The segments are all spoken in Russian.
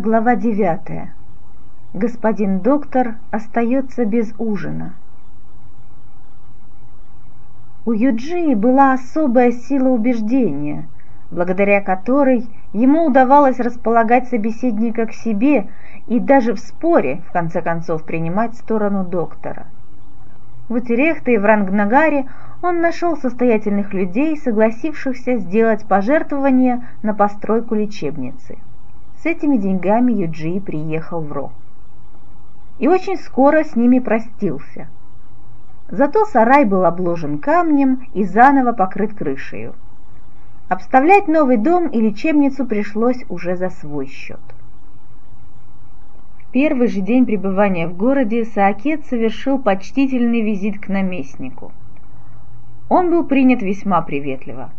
Глава девятая. Господин доктор остается без ужина. У Юджии была особая сила убеждения, благодаря которой ему удавалось располагать собеседника к себе и даже в споре, в конце концов, принимать сторону доктора. В Утерехте и в Рангнагаре он нашел состоятельных людей, согласившихся сделать пожертвование на постройку лечебницы – с этими деньгами Юджи приехал в Ро. И очень скоро с ними простился. Зато сарай был обложен камнем и заново покрыт крышею. Обставлять новый дом и лечебницу пришлось уже за свой счет. Первый же день пребывания в городе Саакет совершил почтительный визит к наместнику. Он был принят весьма приветливо.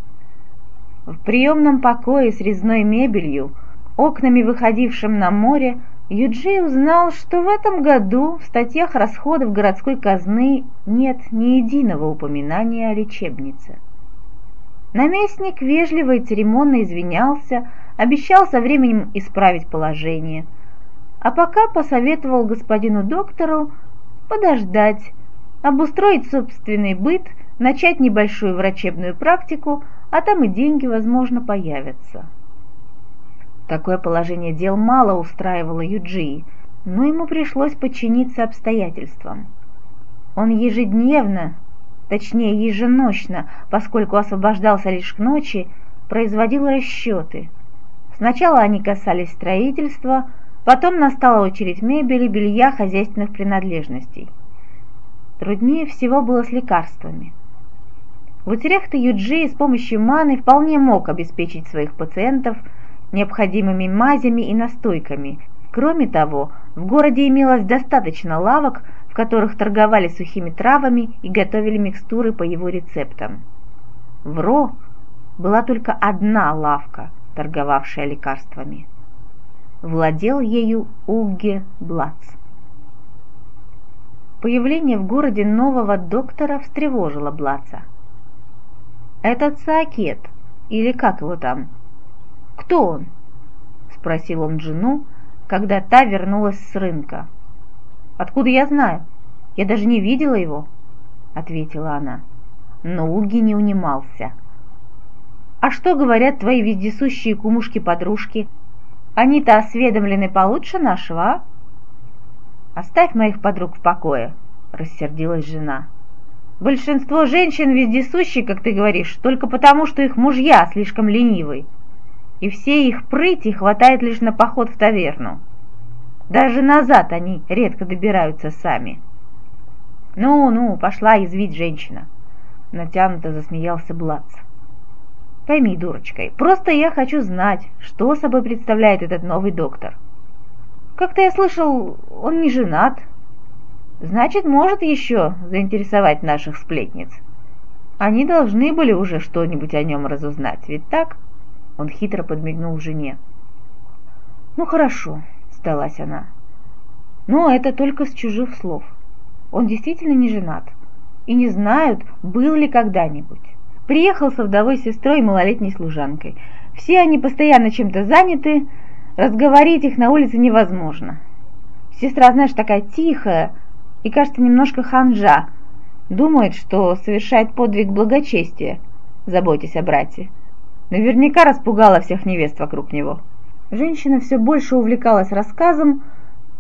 В приемном покое с резной мебелью – окнами, выходившим на море, Юджи узнал, что в этом году в статьях расходов городской казны нет ни единого упоминания о лечебнице. Наместник вежливо и церемонно извинялся, обещал со временем исправить положение, а пока посоветовал господину доктору подождать, обустроить собственный быт, начать небольшую врачебную практику, а там и деньги, возможно, появятся. Такое положение дел мало устраивало Юджии, но ему пришлось подчиниться обстоятельствам. Он ежедневно, точнее еженочно, поскольку освобождался лишь к ночи, производил расчеты. Сначала они касались строительства, потом настала очередь мебели, белья, хозяйственных принадлежностей. Труднее всего было с лекарствами. В Утерехте Юджи с помощью маны вполне мог обеспечить своих пациентов – необходимыми мазями и настойками. Кроме того, в городе имелось достаточно лавок, в которых торговали сухими травами и готовили микстуры по его рецептам. В Ро была только одна лавка, торговавшая лекарствами. Владел ею Угге Блац. Появление в городе нового доктора встревожило Блаца. «Этот Саакет, или как его там, «Кто он?» — спросил он жену, когда та вернулась с рынка. «Откуда я знаю? Я даже не видела его», — ответила она. Но Уги не унимался. «А что говорят твои вездесущие кумушки-подружки? Они-то осведомлены получше нашего, а?» «Оставь моих подруг в покое», — рассердилась жена. «Большинство женщин вездесущие, как ты говоришь, только потому, что их мужья слишком ленивые и все их прыти хватает лишь на поход в таверну. Даже назад они редко добираются сами. «Ну-ну, пошла извить женщина», — натянуто засмеялся Блац. «Пойми, дурочкой, просто я хочу знать, что собой представляет этот новый доктор. Как-то я слышал, он не женат. Значит, может еще заинтересовать наших сплетниц. Они должны были уже что-нибудь о нем разузнать, ведь так?» Он хитро подмигнул жене. «Ну хорошо», — сдалась она. «Но это только с чужих слов. Он действительно не женат. И не знают, был ли когда-нибудь. Приехал со вдовой сестрой и малолетней служанкой. Все они постоянно чем-то заняты, разговорить их на улице невозможно. Сестра, знаешь, такая тихая и, кажется, немножко ханжа. Думает, что совершает подвиг благочестия, заботясь о брате. Наверняка распугала всех невест вокруг него. Женщина все больше увлекалась рассказом,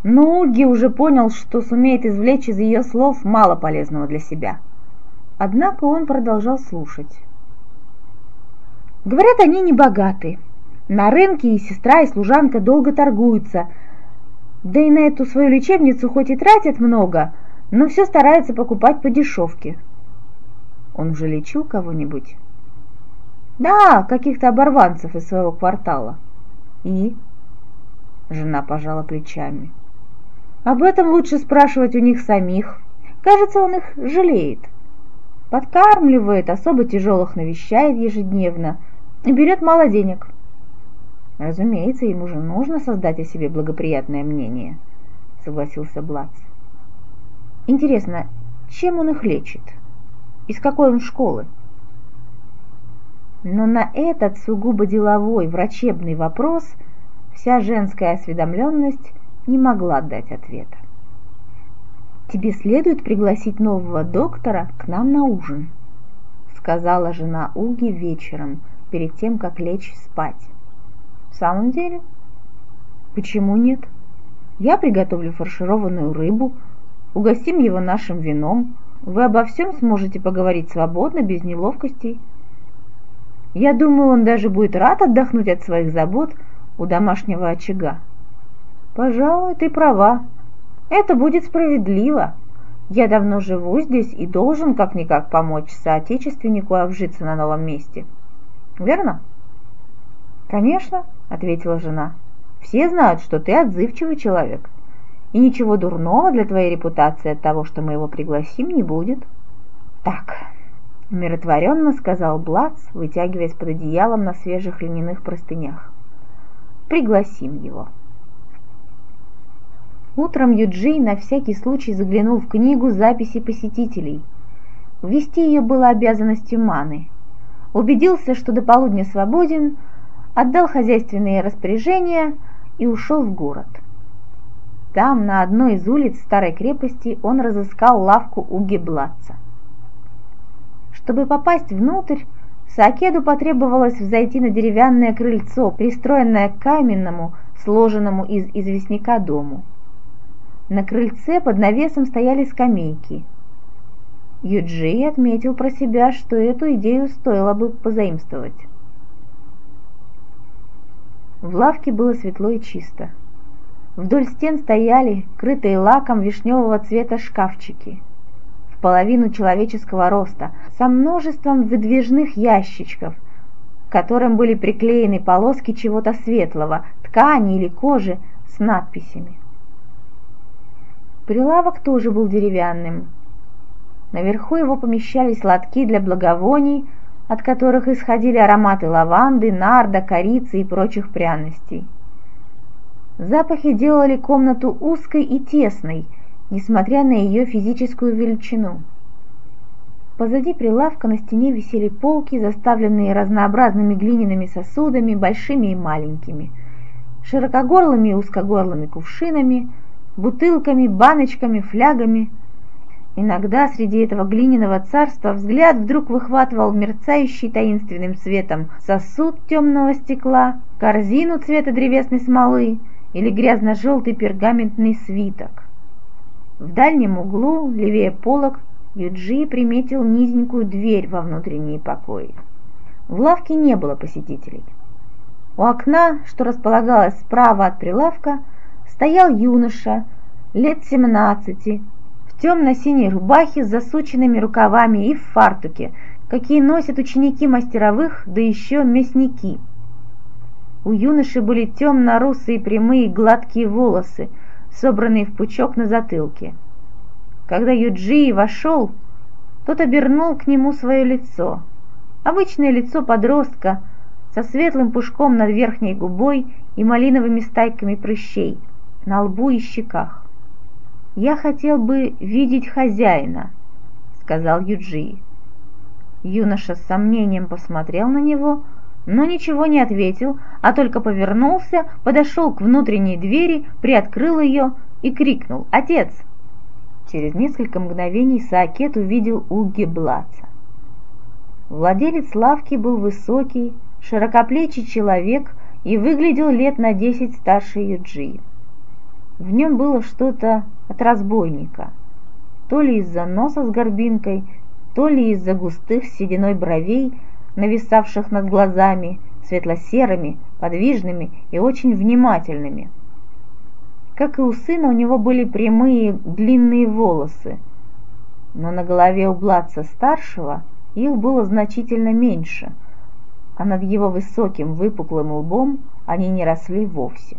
но Уги уже понял, что сумеет извлечь из ее слов мало полезного для себя. Однако он продолжал слушать. Говорят, они не богаты. На рынке и сестра, и служанка долго торгуются. Да и на эту свою лечебницу хоть и тратят много, но все стараются покупать по дешевке. Он уже лечил кого-нибудь? Да, каких-то оборванцев из своего квартала. И? Жена пожала плечами. Об этом лучше спрашивать у них самих. Кажется, он их жалеет. Подкармливает, особо тяжелых навещает ежедневно и берет мало денег. Разумеется, ему же нужно создать о себе благоприятное мнение, согласился Блац. Интересно, чем он их лечит? Из какой он школы? Но на этот сугубо деловой врачебный вопрос Вся женская осведомленность не могла дать ответа. «Тебе следует пригласить нового доктора к нам на ужин», сказала жена Уги вечером, перед тем, как лечь спать. «В самом деле?» «Почему нет? Я приготовлю фаршированную рыбу, угостим его нашим вином, вы обо всем сможете поговорить свободно, без неловкостей. Я думаю, он даже будет рад отдохнуть от своих забот у домашнего очага. Пожалуй, ты права. Это будет справедливо. Я давно живу здесь и должен как-никак помочь соотечественнику обжиться на новом месте. Верно? Конечно, ответила жена. Все знают, что ты отзывчивый человек. И ничего дурного для твоей репутации от того, что мы его пригласим, не будет. Так, умиротворенно сказал Блац, вытягиваясь под одеялом на свежих льняных простынях. Пригласим его. Утром Юджей на всякий случай заглянул в книгу записей посетителей. Ввести ее было обязанностью Маны. Убедился, что до полудня свободен, отдал хозяйственные распоряжения и ушел в город. Там, на одной из улиц старой крепости, он разыскал лавку у Геблаца. Чтобы попасть внутрь, Саакеду потребовалось взойти на деревянное крыльцо, пристроенное к каменному, сложенному из известняка дому. На крыльце под навесом стояли скамейки. Юджи отметил про себя, что эту идею стоило бы позаимствовать. В лавке было светло и чисто. Вдоль стен стояли, крытые лаком вишневого цвета шкафчики, половину человеческого роста, со множеством выдвижных ящичков, к которым были приклеены полоски чего-то светлого, ткани или кожи с надписями. Прилавок тоже был деревянным. Наверху его помещались лотки для благовоний, от которых исходили ароматы лаванды, нарда, корицы и прочих пряностей. Запахи делали комнату узкой и тесной, несмотря на ее физическую величину. Позади прилавка на стене висели полки, заставленные разнообразными глиняными сосудами, большими и маленькими, широкогорлыми и узкогорлыми кувшинами, бутылками, баночками, флягами. Иногда среди этого глиняного царства взгляд вдруг выхватывал мерцающий таинственным светом сосуд темного стекла, корзину цвета древесной смолы, или грязно-желтый пергаментный свиток. В дальнем углу, левее полок, Юджи приметил низенькую дверь во внутренние покои. В лавке не было посетителей. У окна, что располагалось справа от прилавка, стоял юноша лет семнадцати в темно-синей рубахе с засученными рукавами и в фартуке, какие носят ученики мастеровых, да еще мясники – у юноши были темно-русые прямые гладкие волосы, собранные в пучок на затылке. Когда Юджи вошел, тот обернул к нему свое лицо. Обычное лицо подростка со светлым пушком над верхней губой и малиновыми стайками прыщей на лбу и щеках. «Я хотел бы видеть хозяина», — сказал Юджи. Юноша с сомнением посмотрел на него, — но ничего не ответил, а только повернулся, подошел к внутренней двери, приоткрыл ее и крикнул «Отец!». Через несколько мгновений Саакет увидел Уги Блаца. Владелец лавки был высокий, широкоплечий человек и выглядел лет на десять старше Юджи. В нем было что-то от разбойника, то ли из-за носа с горбинкой, то ли из-за густых сединой бровей, нависавших над глазами, светло-серыми, подвижными и очень внимательными. Как и у сына, у него были прямые длинные волосы, но на голове у Бладца старшего их было значительно меньше, а над его высоким выпуклым лбом они не росли вовсе.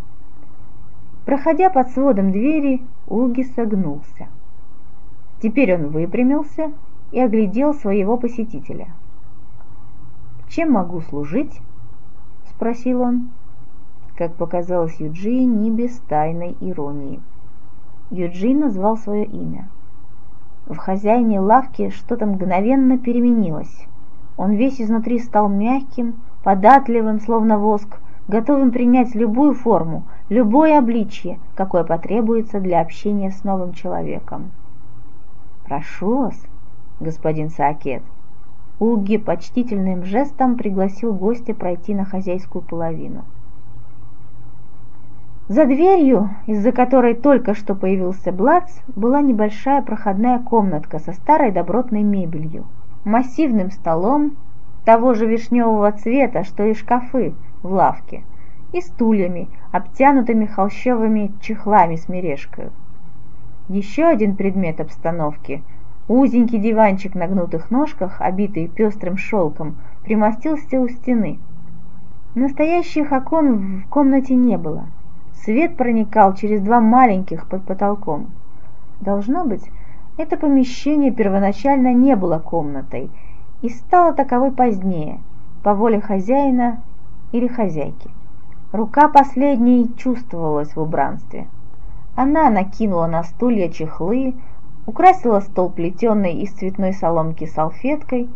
Проходя под сводом двери, Уги согнулся. Теперь он выпрямился и оглядел своего посетителя – «Чем могу служить?» — спросил он. Как показалось Юджи, не без тайной иронии. Юджи назвал свое имя. В хозяине лавки что-то мгновенно переменилось. Он весь изнутри стал мягким, податливым, словно воск, готовым принять любую форму, любое обличье, какое потребуется для общения с новым человеком. «Прошу вас, господин Саакет». Уги почтительным жестом пригласил гостя пройти на хозяйскую половину. За дверью, из-за которой только что появился Блац, была небольшая проходная комнатка со старой добротной мебелью, массивным столом, того же вишневого цвета, что и шкафы в лавке, и стульями, обтянутыми холщовыми чехлами с мережкой. Еще один предмет обстановки – узенький диванчик на гнутых ножках, обитый пестрым шелком, примостился у стены. Настоящих окон в комнате не было. Свет проникал через два маленьких под потолком. Должно быть, это помещение первоначально не было комнатой и стало таковой позднее, по воле хозяина или хозяйки. Рука последней чувствовалась в убранстве. Она накинула на стулья чехлы, украсила стол плетеной из цветной соломки салфеткой,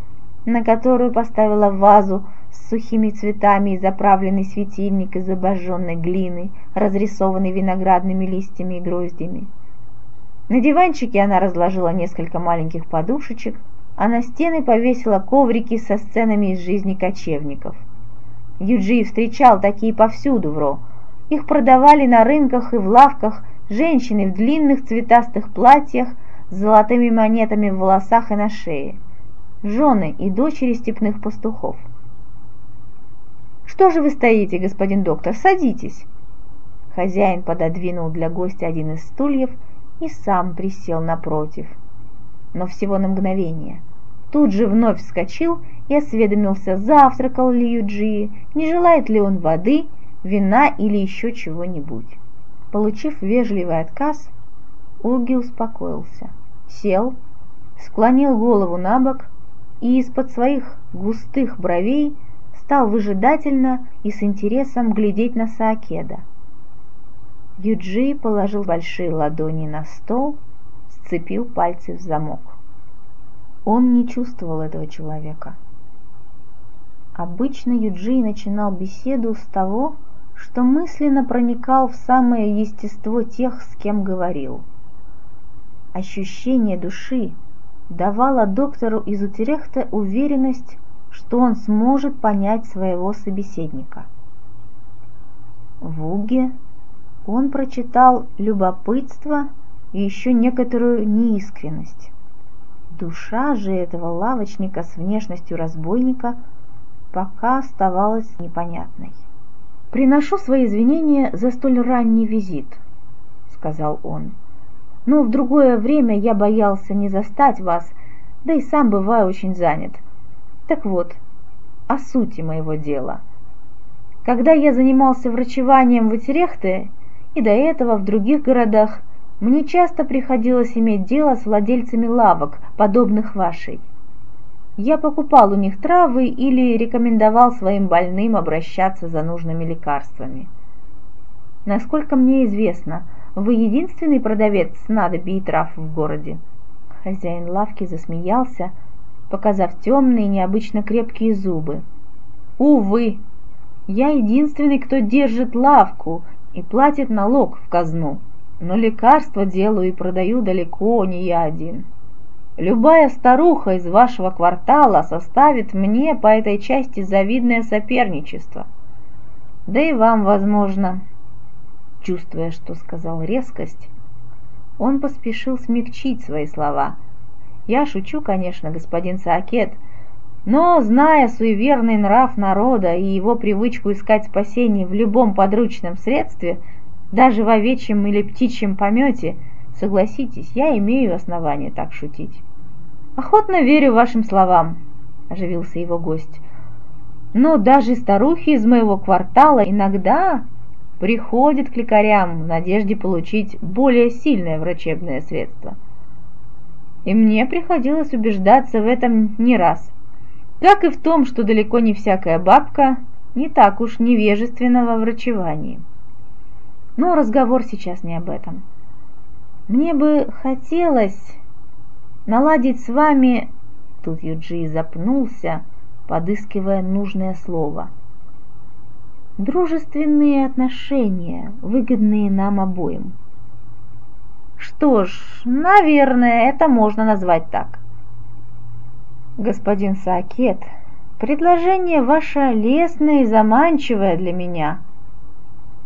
на которую поставила вазу с сухими цветами и заправленный светильник из обожженной глины, разрисованный виноградными листьями и гроздями. На диванчике она разложила несколько маленьких подушечек, а на стены повесила коврики со сценами из жизни кочевников. Юджи встречал такие повсюду в Ро. Их продавали на рынках и в лавках женщины в длинных цветастых платьях золотыми монетами в волосах и на шее. Жены и дочери степных пастухов. «Что же вы стоите, господин доктор? Садитесь!» Хозяин пододвинул для гостя один из стульев и сам присел напротив. Но всего на мгновение. Тут же вновь вскочил и осведомился, завтракал ли Юджи, не желает ли он воды, вина или еще чего-нибудь. Получив вежливый отказ, Уги успокоился, сел, склонил голову на бок и из-под своих густых бровей стал выжидательно и с интересом глядеть на Саакеда. Юджи положил большие ладони на стол, сцепил пальцы в замок. Он не чувствовал этого человека. Обычно Юджи начинал беседу с того, что мысленно проникал в самое естество тех, с кем говорил. Ощущение души давало доктору из Утерехта уверенность, что он сможет понять своего собеседника. В Уге он прочитал любопытство и еще некоторую неискренность. Душа же этого лавочника с внешностью разбойника пока оставалась непонятной. «Приношу свои извинения за столь ранний визит», — сказал он. «Но в другое время я боялся не застать вас, да и сам бываю очень занят. Так вот, о сути моего дела. Когда я занимался врачеванием в Итерехте и до этого в других городах, мне часто приходилось иметь дело с владельцами лавок, подобных вашей. Я покупал у них травы или рекомендовал своим больным обращаться за нужными лекарствами. Насколько мне известно, вы единственный продавец снадобий и трав в городе. Хозяин лавки засмеялся, показав темные, необычно крепкие зубы. «Увы, я единственный, кто держит лавку и платит налог в казну, но лекарства делаю и продаю далеко не я один. Любая старуха из вашего квартала составит мне по этой части завидное соперничество. Да и вам, возможно». Чувствуя, что сказал резкость, он поспешил смягчить свои слова – я шучу, конечно, господин Саакет, но, зная суеверный нрав народа и его привычку искать спасение в любом подручном средстве, даже в овечьем или птичьем помете, согласитесь, я имею основание так шутить. «Охотно верю вашим словам», — оживился его гость. «Но даже старухи из моего квартала иногда приходят к лекарям в надежде получить более сильное врачебное средство и мне приходилось убеждаться в этом не раз. Как и в том, что далеко не всякая бабка не так уж невежественна во врачевании. Но разговор сейчас не об этом. Мне бы хотелось наладить с вами... Тут Юджи запнулся, подыскивая нужное слово. Дружественные отношения, выгодные нам обоим. Что ж, наверное, это можно назвать так. Господин Саакет, предложение ваше лестное и заманчивое для меня,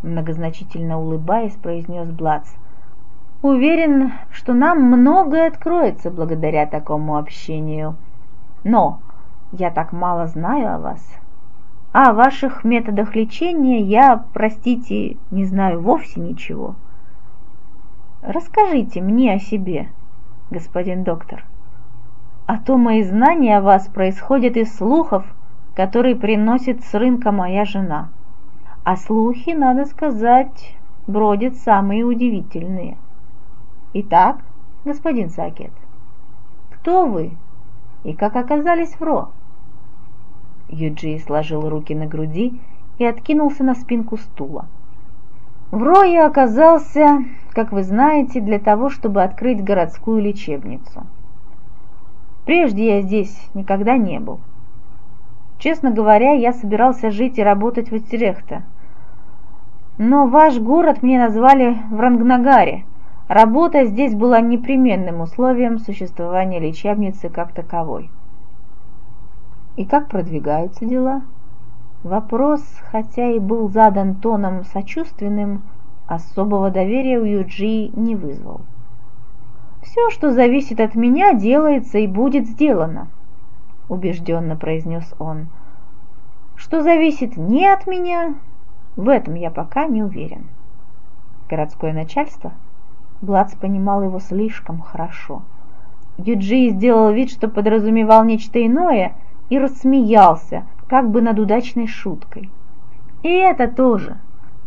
многозначительно улыбаясь, произнес Блац. Уверен, что нам многое откроется благодаря такому общению. Но я так мало знаю о вас. О ваших методах лечения я, простите, не знаю вовсе ничего. Расскажите мне о себе, господин доктор. А то мои знания о вас происходят из слухов, которые приносит с рынка моя жена. А слухи, надо сказать, бродят самые удивительные. Итак, господин Сакет, кто вы и как оказались в Ро? Юджи сложил руки на груди и откинулся на спинку стула. В Ро я оказался, как вы знаете, для того, чтобы открыть городскую лечебницу. Прежде я здесь никогда не был. Честно говоря, я собирался жить и работать в Итерехте. Но ваш город мне назвали в Рангнагаре. Работа здесь была непременным условием существования лечебницы как таковой. И как продвигаются дела? Вопрос, хотя и был задан тоном сочувственным, особого доверия у Юджи не вызвал. «Все, что зависит от меня, делается и будет сделано», — убежденно произнес он. «Что зависит не от меня, в этом я пока не уверен». Городское начальство? Блац понимал его слишком хорошо. Юджи сделал вид, что подразумевал нечто иное — и рассмеялся, как бы над удачной шуткой. И это тоже.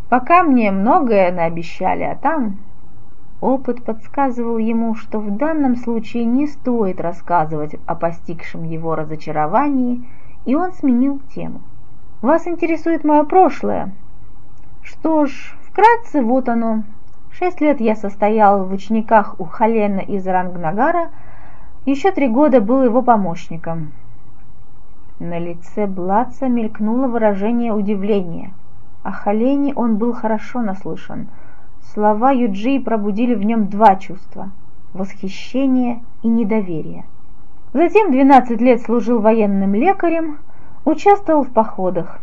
Пока мне многое наобещали, а там... Опыт подсказывал ему, что в данном случае не стоит рассказывать о постигшем его разочаровании, и он сменил тему. «Вас интересует мое прошлое?» «Что ж, вкратце вот оно. Шесть лет я состоял в учениках у Халена из Рангнагара, еще три года был его помощником. На лице Блаца мелькнуло выражение удивления. О Халене он был хорошо наслышан. Слова Юджи пробудили в нем два чувства – восхищение и недоверие. Затем 12 лет служил военным лекарем, участвовал в походах.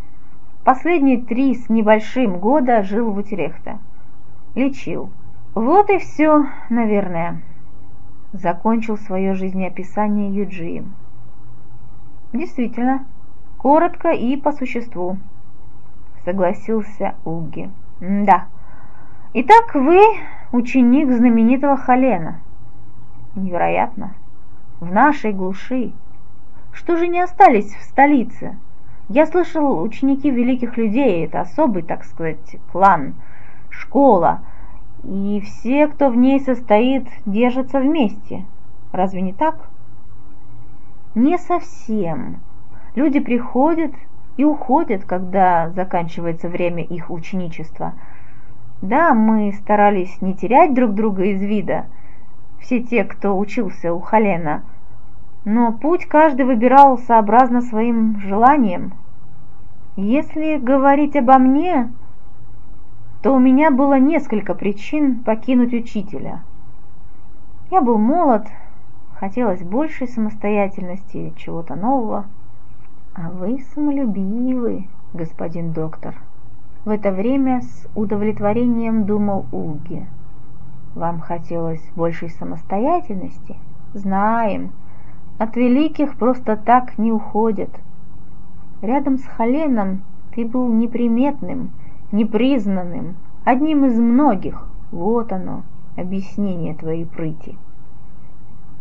Последние три с небольшим года жил в Утерехте. Лечил. Вот и все, наверное. Закончил свое жизнеописание Юджи. Действительно, коротко и по существу, согласился Уги. Да. Итак, вы ученик знаменитого Халена. Невероятно. В нашей глуши. Что же не остались в столице? Я слышал, ученики великих людей – это особый, так сказать, клан, школа, и все, кто в ней состоит, держатся вместе. Разве не так? Не совсем. Люди приходят и уходят, когда заканчивается время их ученичества. Да, мы старались не терять друг друга из вида, все те, кто учился у Халена, но путь каждый выбирал сообразно своим желаниям. Если говорить обо мне, то у меня было несколько причин покинуть учителя. Я был молод, Хотелось большей самостоятельности, чего-то нового. А вы самолюбивы, господин доктор. В это время с удовлетворением думал Уги. Вам хотелось большей самостоятельности? Знаем. От великих просто так не уходят. Рядом с Халеном ты был неприметным, непризнанным, одним из многих. Вот оно, объяснение твоей прыти.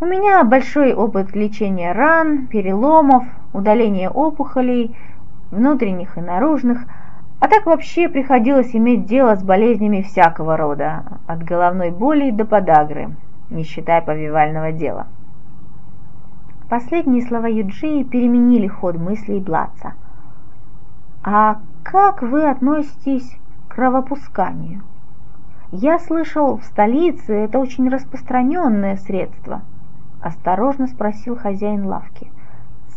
У меня большой опыт лечения ран, переломов, удаления опухолей, внутренних и наружных, а так вообще приходилось иметь дело с болезнями всякого рода, от головной боли до подагры, не считая повивального дела. Последние слова Юджии переменили ход мыслей Блаца. «А как вы относитесь к кровопусканию?» «Я слышал, в столице это очень распространенное средство», – осторожно спросил хозяин лавки.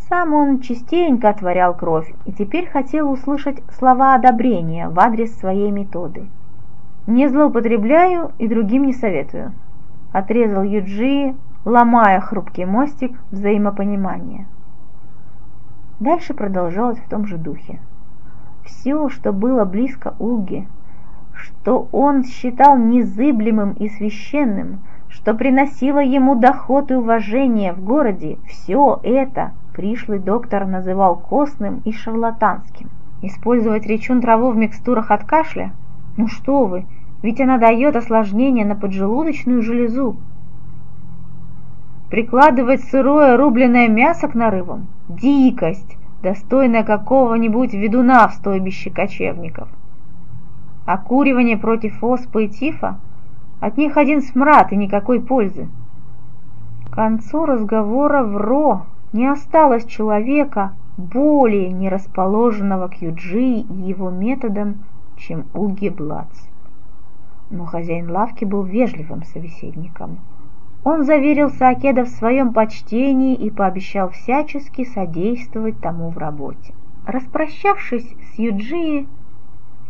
Сам он частенько отворял кровь и теперь хотел услышать слова одобрения в адрес своей методы. «Не злоупотребляю и другим не советую», — отрезал Юджи, ломая хрупкий мостик взаимопонимания. Дальше продолжалось в том же духе. Все, что было близко Улге, что он считал незыблемым и священным, что приносило ему доход и уважение в городе, все это пришлый доктор называл костным и шарлатанским. Использовать речун траву в микстурах от кашля? Ну что вы, ведь она дает осложнение на поджелудочную железу. Прикладывать сырое рубленое мясо к нарывам? Дикость, достойная какого-нибудь ведуна в стойбище кочевников. Окуривание против оспы и тифа? От них один смрад и никакой пользы. К концу разговора в Ро не осталось человека, более не расположенного к Юджи и его методам, чем Уги Блац. Но хозяин лавки был вежливым собеседником. Он заверил Саакеда в своем почтении и пообещал всячески содействовать тому в работе. Распрощавшись с Юджи,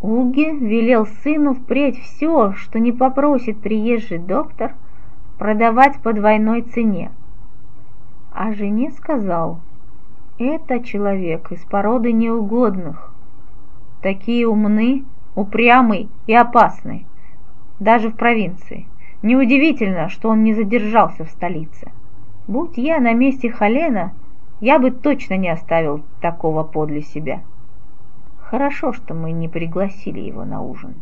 Уги велел сыну впредь все, что не попросит приезжий доктор, продавать по двойной цене. А жене сказал, это человек из породы неугодных, такие умны, упрямый и опасный, даже в провинции. Неудивительно, что он не задержался в столице. Будь я на месте Халена, я бы точно не оставил такого подле себя. Хорошо, что мы не пригласили его на ужин.